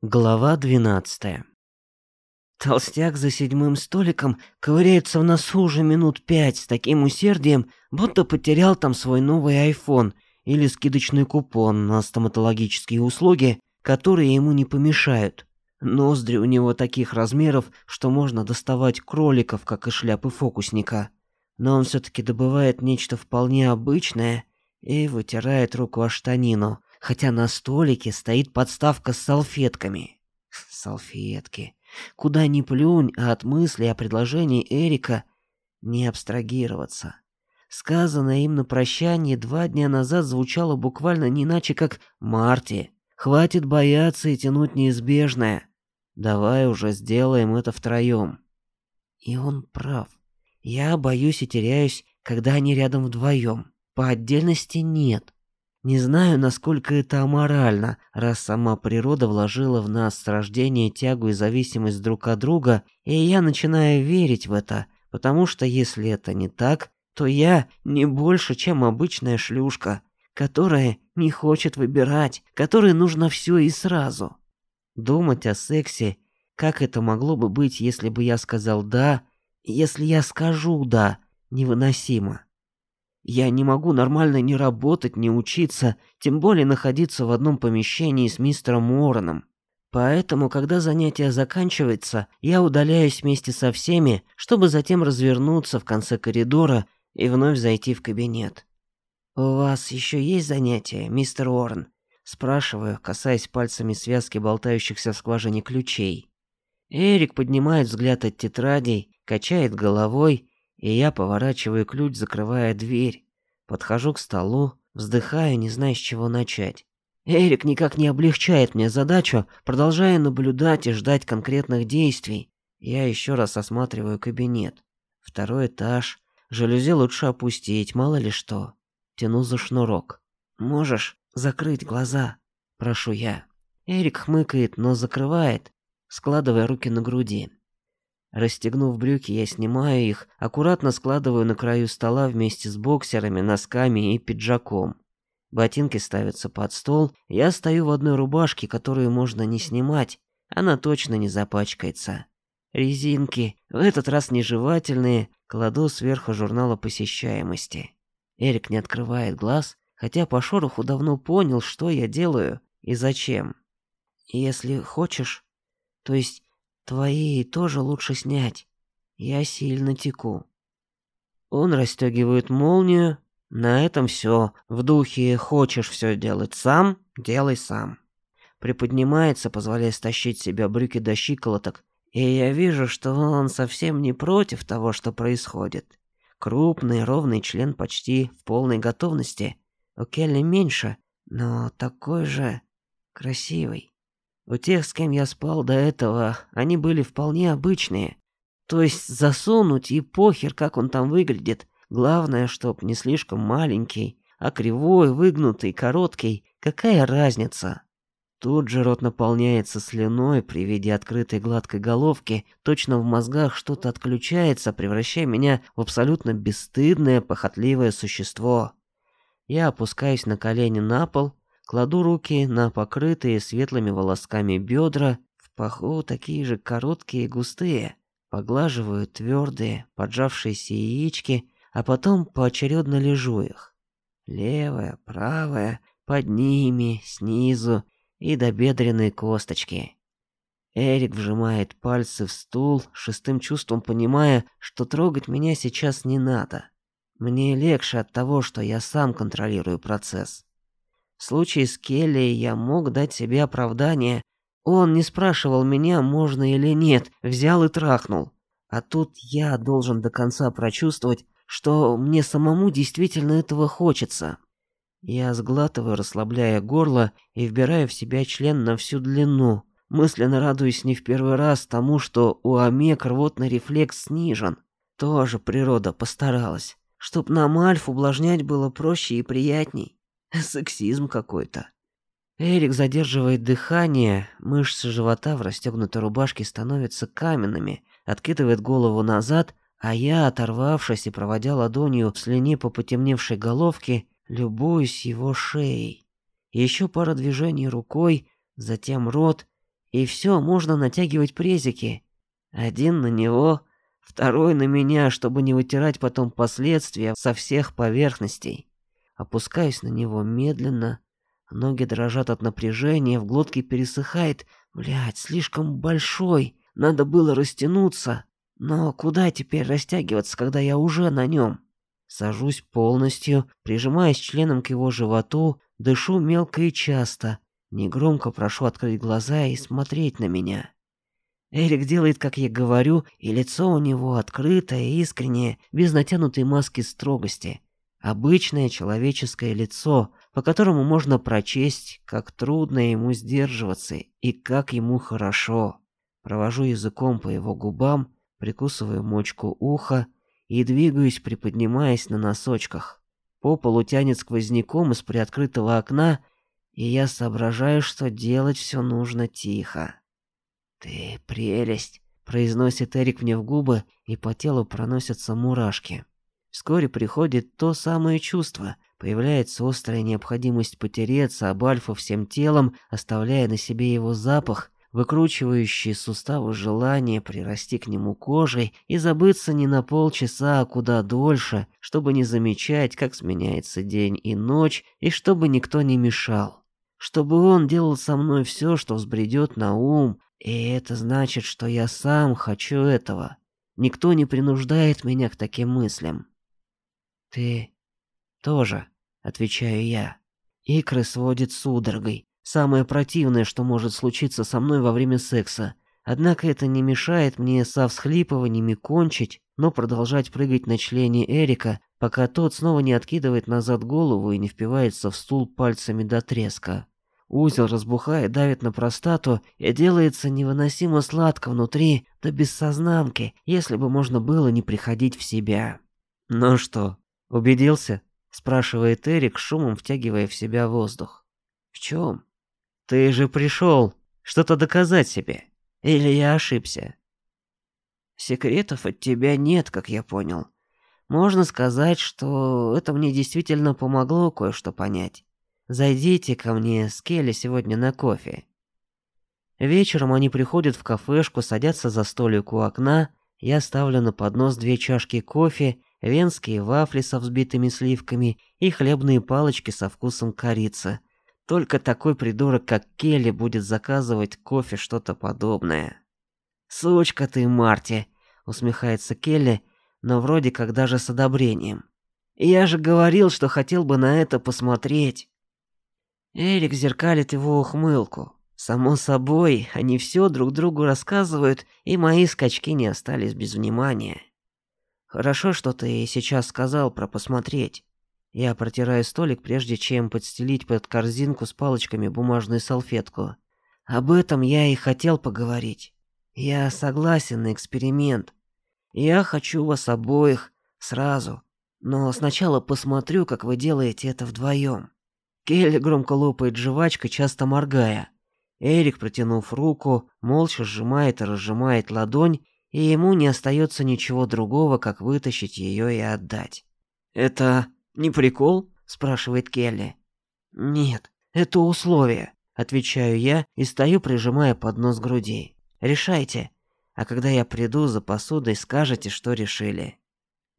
Глава 12. Толстяк за седьмым столиком ковыряется в носу уже минут пять с таким усердием, будто потерял там свой новый айфон или скидочный купон на стоматологические услуги, которые ему не помешают. Ноздри у него таких размеров, что можно доставать кроликов, как из шляпы фокусника. Но он все-таки добывает нечто вполне обычное и вытирает руку о штанину, хотя на столике стоит подставка с салфетками. Салфетки. Куда ни плюнь, а от мысли о предложении Эрика не абстрагироваться. Сказанное им на прощание два дня назад звучало буквально не иначе, как «Марти, хватит бояться и тянуть неизбежное. Давай уже сделаем это втроем». И он прав. Я боюсь и теряюсь, когда они рядом вдвоем. По отдельности нет. Не знаю, насколько это аморально, раз сама природа вложила в нас с рождения тягу и зависимость друг от друга, и я начинаю верить в это, потому что если это не так, то я не больше, чем обычная шлюшка, которая не хочет выбирать, которой нужно все и сразу. Думать о сексе, как это могло бы быть, если бы я сказал «да», если я скажу «да», невыносимо. Я не могу нормально ни работать, ни учиться, тем более находиться в одном помещении с мистером Уорреном. Поэтому, когда занятие заканчивается, я удаляюсь вместе со всеми, чтобы затем развернуться в конце коридора и вновь зайти в кабинет. «У вас еще есть занятия, мистер Уоррен?» Спрашиваю, касаясь пальцами связки болтающихся в скважине ключей. Эрик поднимает взгляд от тетрадей, качает головой и я поворачиваю ключ, закрывая дверь. Подхожу к столу, вздыхаю, не зная, с чего начать. Эрик никак не облегчает мне задачу, продолжая наблюдать и ждать конкретных действий. Я еще раз осматриваю кабинет. Второй этаж. Жалюзи лучше опустить, мало ли что. Тяну за шнурок. «Можешь закрыть глаза?» Прошу я. Эрик хмыкает, но закрывает, складывая руки на груди. Расстегнув брюки, я снимаю их, аккуратно складываю на краю стола вместе с боксерами, носками и пиджаком. Ботинки ставятся под стол, я стою в одной рубашке, которую можно не снимать, она точно не запачкается. Резинки, в этот раз нежевательные, кладу сверху журнала посещаемости. Эрик не открывает глаз, хотя по шороху давно понял, что я делаю и зачем. Если хочешь, то есть Твои тоже лучше снять. Я сильно теку. Он расстегивает молнию. На этом все. В духе «хочешь все делать сам, делай сам». Приподнимается, позволяя стащить себя брюки до щиколоток. И я вижу, что он совсем не против того, что происходит. Крупный, ровный член почти в полной готовности. У Келли меньше, но такой же красивый. У тех, с кем я спал до этого, они были вполне обычные. То есть засунуть и похер, как он там выглядит. Главное, чтоб не слишком маленький, а кривой, выгнутый, короткий. Какая разница? Тут же рот наполняется слюной при виде открытой гладкой головки, точно в мозгах что-то отключается, превращая меня в абсолютно бесстыдное, похотливое существо. Я опускаюсь на колени на пол, Кладу руки на покрытые светлыми волосками бедра, в паху такие же короткие и густые. Поглаживаю твердые, поджавшиеся яички, а потом поочередно лежу их. Левая, правая, под ними, снизу и до бедренной косточки. Эрик вжимает пальцы в стул, шестым чувством понимая, что трогать меня сейчас не надо. Мне легче от того, что я сам контролирую процесс. В случае с Келли я мог дать себе оправдание. Он не спрашивал меня, можно или нет, взял и трахнул. А тут я должен до конца прочувствовать, что мне самому действительно этого хочется. Я сглатываю, расслабляя горло и вбираю в себя член на всю длину, мысленно радуясь не в первый раз тому, что у омег рвотный рефлекс снижен. Тоже природа постаралась, чтоб нам альф увлажнять было проще и приятней. Сексизм какой-то. Эрик задерживает дыхание, мышцы живота в расстегнутой рубашке становятся каменными, откидывает голову назад, а я, оторвавшись и проводя ладонью в слюне по потемневшей головке, любуюсь его шеей. Еще пара движений рукой, затем рот, и все, можно натягивать презики. Один на него, второй на меня, чтобы не вытирать потом последствия со всех поверхностей. Опускаюсь на него медленно, ноги дрожат от напряжения, в глотке пересыхает. Блядь, слишком большой, надо было растянуться. Но куда теперь растягиваться, когда я уже на нем? Сажусь полностью, прижимаясь членом к его животу, дышу мелко и часто. Негромко прошу открыть глаза и смотреть на меня. Эрик делает, как я говорю, и лицо у него открытое, искреннее, без натянутой маски строгости. Обычное человеческое лицо, по которому можно прочесть, как трудно ему сдерживаться и как ему хорошо. Провожу языком по его губам, прикусываю мочку уха и двигаюсь, приподнимаясь на носочках. По полу тянет сквозняком из приоткрытого окна, и я соображаю, что делать все нужно тихо. «Ты прелесть!» — произносит Эрик мне в губы, и по телу проносятся мурашки. Вскоре приходит то самое чувство, появляется острая необходимость потереться об Альфа всем телом, оставляя на себе его запах, выкручивающие суставы желание прирасти к нему кожей и забыться не на полчаса, а куда дольше, чтобы не замечать, как сменяется день и ночь, и чтобы никто не мешал. Чтобы он делал со мной все, что взбредет на ум, и это значит, что я сам хочу этого. Никто не принуждает меня к таким мыслям. Ты тоже, отвечаю я. Икры сводит судорогой. Самое противное, что может случиться со мной во время секса. Однако это не мешает мне со всхлипываниями кончить, но продолжать прыгать на члене Эрика, пока тот снова не откидывает назад голову и не впивается в стул пальцами до треска. Узел разбухает, давит на простату и делается невыносимо сладко внутри, до бессознанки, если бы можно было не приходить в себя. «Ну что, убедился?» – спрашивает Эрик, шумом втягивая в себя воздух. «В чем?» Ты же пришел что-то доказать себе. Или я ошибся? Секретов от тебя нет, как я понял. Можно сказать, что это мне действительно помогло кое-что понять. Зайдите ко мне с Келли сегодня на кофе. Вечером они приходят в кафешку, садятся за столик у окна. Я ставлю на поднос две чашки кофе, венские вафли со взбитыми сливками и хлебные палочки со вкусом корицы. Только такой придурок, как Келли, будет заказывать кофе что-то подобное. «Сучка ты, Марти!» — усмехается Келли, но вроде как даже с одобрением. «Я же говорил, что хотел бы на это посмотреть!» Эрик зеркалит его ухмылку. Само собой, они все друг другу рассказывают, и мои скачки не остались без внимания. Хорошо, что ты сейчас сказал про посмотреть. Я протираю столик, прежде чем подстелить под корзинку с палочками бумажную салфетку. Об этом я и хотел поговорить. Я согласен на эксперимент. Я хочу вас обоих сразу. Но сначала посмотрю, как вы делаете это вдвоем. Келли громко лопает жвачкой, часто моргая. Эрик, протянув руку, молча сжимает и разжимает ладонь, и ему не остается ничего другого, как вытащить ее и отдать. «Это «Не прикол?» – спрашивает Келли. «Нет, это условие», – отвечаю я и стою, прижимая поднос к груди. «Решайте, а когда я приду за посудой, скажете, что решили».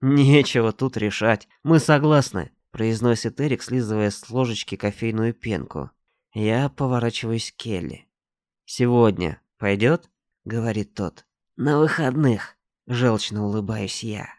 «Нечего тут решать, мы согласны», – произносит Эрик, слизывая с ложечки кофейную пенку. Я поворачиваюсь к Келли. «Сегодня пойдет?» — говорит тот. «На выходных», — желчно улыбаюсь я.